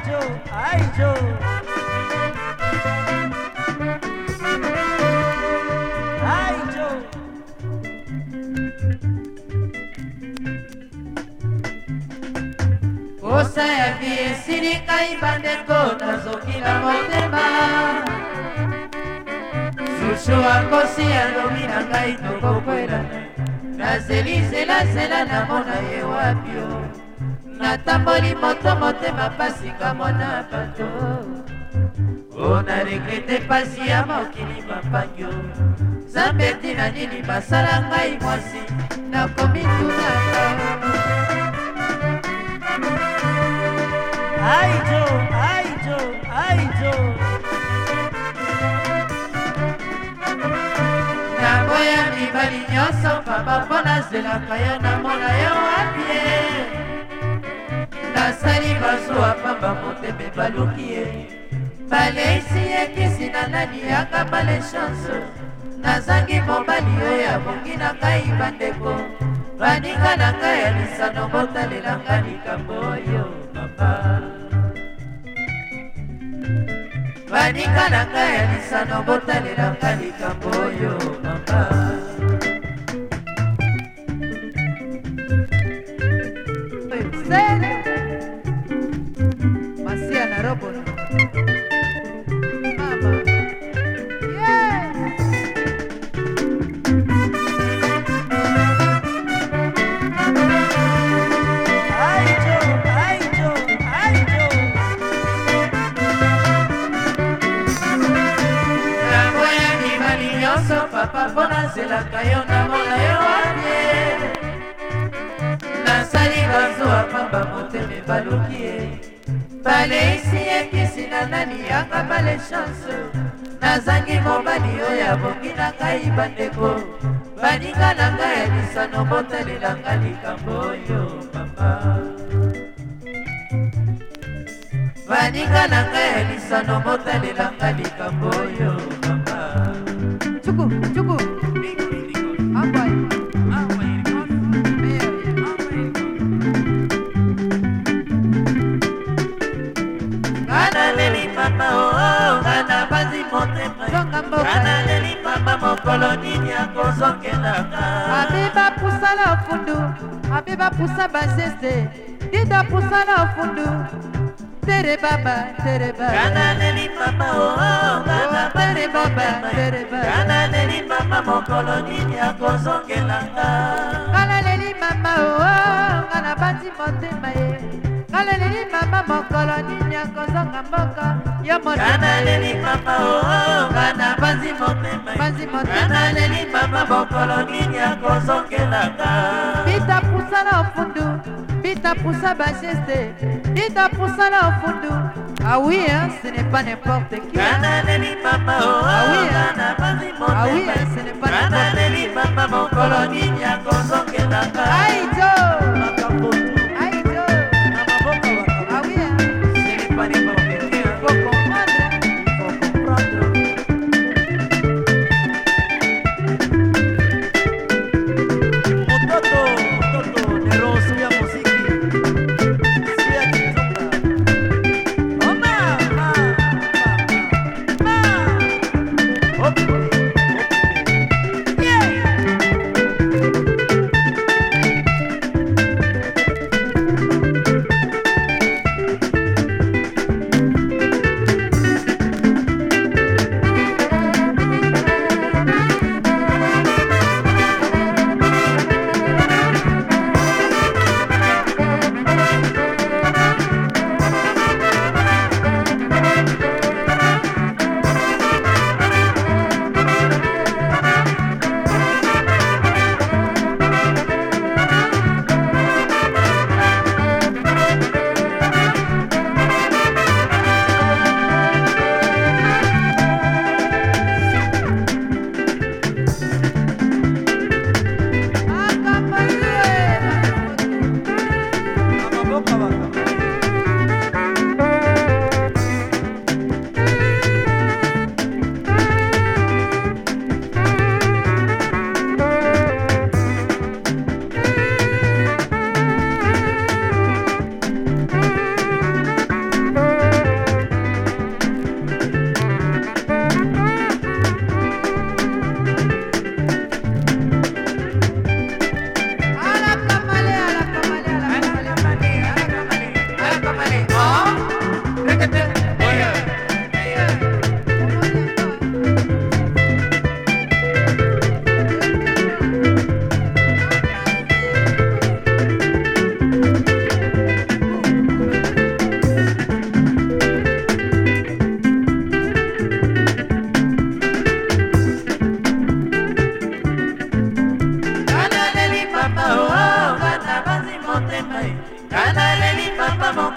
Aijo, Aijo. Aijo. Kosa ya biesirika ibandeko nazokila motema Shushu akosi alobi na ngai tokokwela Nazelizela zela namona ye wapio natamboli moto motema pasi kamona bato mpona regrete pasi ya mokili mapangio nzambe ntina nini basala ngai mwasi nakomitunaka aijo aijo aijo naboya mibali nyonso pamba mpo nazelaka yo namona yo wapie basali bazuwa pamba motembe baluki ye baleisi yekisi na nani yanga bale chanse nazangi mobali oyo abongi na ngai bandeko baninga na ngai ya lisano botalelanga likambo oyo papa baninga na ngai ya lisano botalelanga likambo oyo papa baluki ye baleisi yekisi na nani yaka bale chanse nazangi mobali oyo abongi na ngai bandeko baninga na ngai ya lisano botalelanga likambo oyo papa baninga na ngai ya lisano botalelanga likambo oyo papa cuku cuku apusa bazeste dida pusala ofundu tere baba tere baba kana neli mama oh kana oh, oh, tere baba tere baba kana neli mama mokolo nini akozongelanga kana neli mama oh kana oh, bati motema ye kana neli mama mokolo nini akozonga mboka yo motema kana neli mama oh kana bati motema bati motema kana neli mama mokolo nini akozongelanga bita pusala ofundu bitapusa bageste bitapusala ofundu awi ah ce n'est pas n'importe qui awi oh, ah oh, ah ce n'est pas n'importe qui aito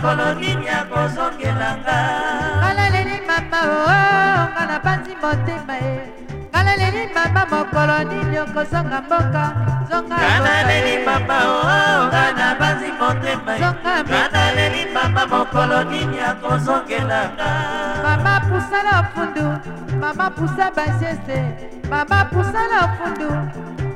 mokolo nini akozongelanga ngala leli mama oo oh, nga na panzi motema e ngala leli mama mokolo nini okozonga mboka zongaana leli mama oo oh, nga na panzi motema ngana leli mama mokolo nini akozongelanga mama pusala ofundu mama pusa bageste mama pusala ofundu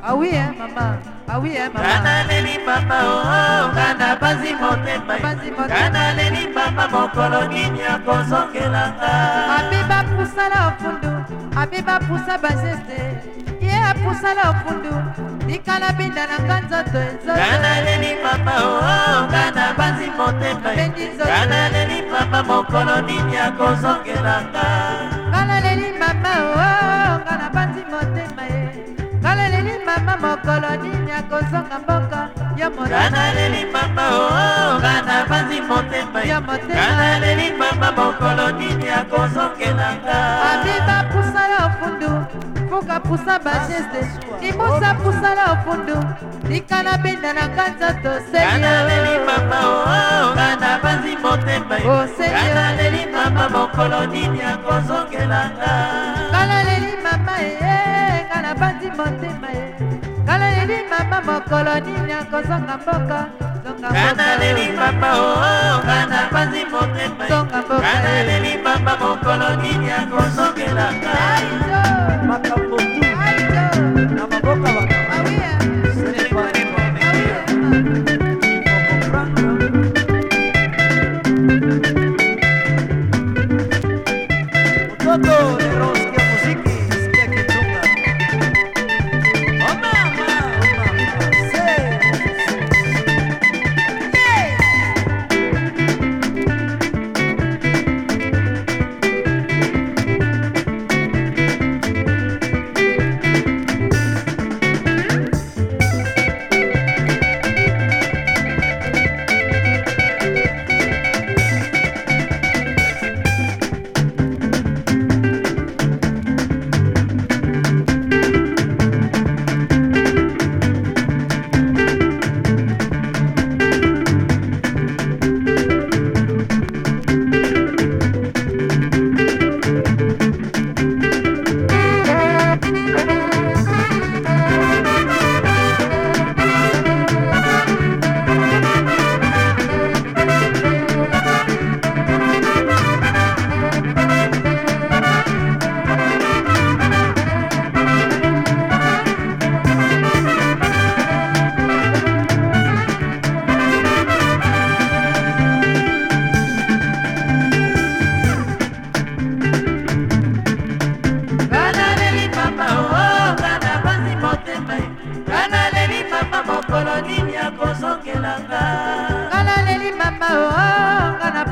awi ah, oui, eh, mama Ah oui, hein, maman. Kanaleli papa, oh, oh, kana bazi motema. Bazi motema. Kanaleli papa, mokolo nini akozokelanga. Abeba pusala ofundu, abeba pusa bazeste. Ye apusala ofundu, likala binda na nga nzoto ezoto. Kanaleli papa, oh, oh, kana bazi motema. Bendi nzoto. Kanaleli papa, mokolo nini akozokelanga. mokolo nini akozonga mboka yo motana leli pamba oonga oh, oh, na banzi motema yo motana leli pamba mokolo nini akozongelanga abiba pusa yo fundu fuka pusa bageste limusa pusala ofundu likala benda na nga nzoto selioanaleli mama oonga na banzi oh, motema oselioanaleli mama mokolo nini akozongelanga ngaleleli mama ee eh, eh, nga eh, na banzi motema ee naleli mama mokolo nini akozonga mboka nga naleli mama oonga na panzi motema zonga mboka nga naleli mama mokolo nini akozongelanga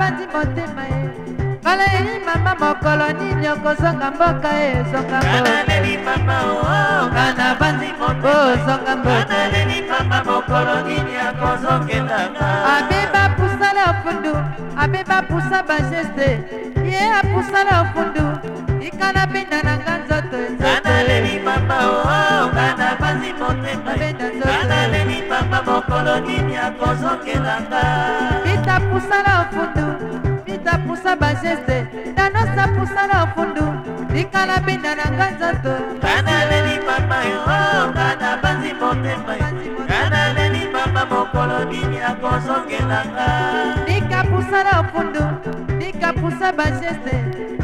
ebandi motema ye baleli mama mokolo nini okozonga mboka e ezonga mbokana bandi ozonga mbokaabiba pusala ofundu abiba pusa bageste ye apusala ofundu ikana binda na nganza sese nanosapusana fundu likala binda na ngai nzoto kanaleli mama yo oh, kana banzi motema kanaleli mama mokolo nini akosongelanga likapusana fundu likapusa basese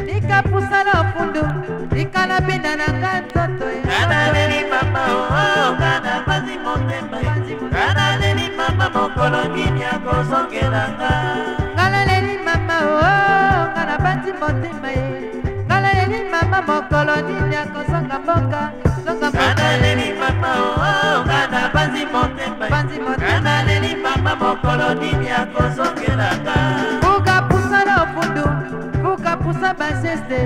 likapusana fundu likala binda na ngai nzoto kanaleli mama o kana banzi motema kanaleli mama mokolo nini akosongelanga mokolo nini akozokelaka puka pusala ofundu puka pusa baseste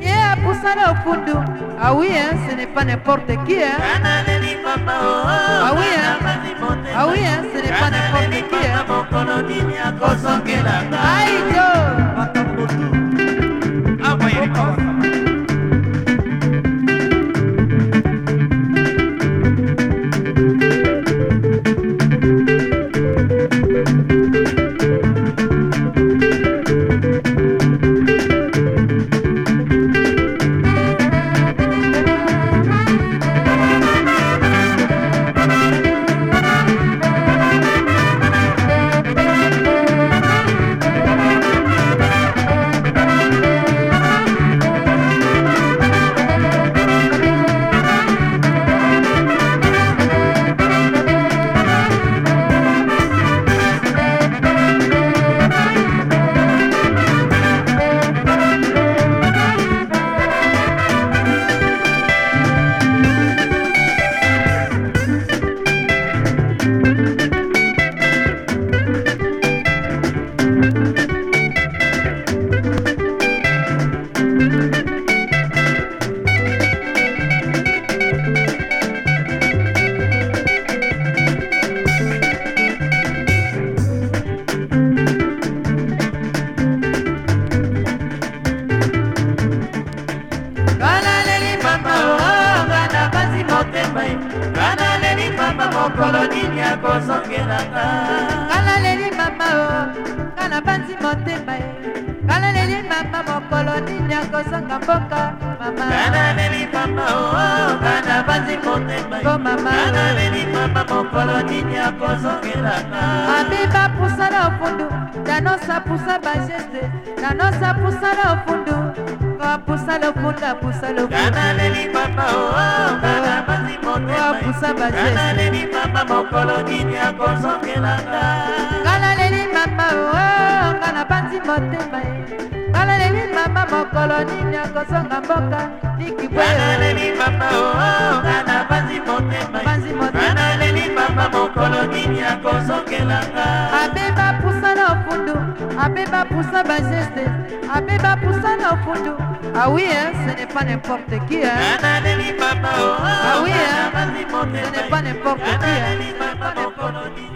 ye apusala ofundu awi ah ce n'est pas n'importe qui analeli papa oh, oh, oh, awi ah awi ah ce n'est pas n'importe qui mokolo nini akozokelaka aijo ngai ngana leli mama mokolo nini akozongelanga ngana leli mama o ngana banzi motema ye mama mokolo nini akozanga mboka mamaleli mama o bana oh, oh, banzi motema mamaleli mama mokolo nini akozongelanga abiba pusala ofundu nanosa pusa bageste nanosa pusala ofundu kapusala ofunda pusala ofunduanaleli mama o bana oh, banzi motemapusa bagesteanaleli mama mokolo nini akozongelanga nganaleli mama o nga na banzi motema mama mokolo nini akosonga mboka nikibweanaleli papa oana oh, oh, banzi motema banzi motemanaleli papa mokolo nini akosongelanga abeba pusa na ofundu abeba pusa bageste abeba pusa na ofundu Ah oui, hein, ce n'est pas n'importe qui. Hein. Oh, ah oui, hein, ce n'est pas n'importe qui. Hein.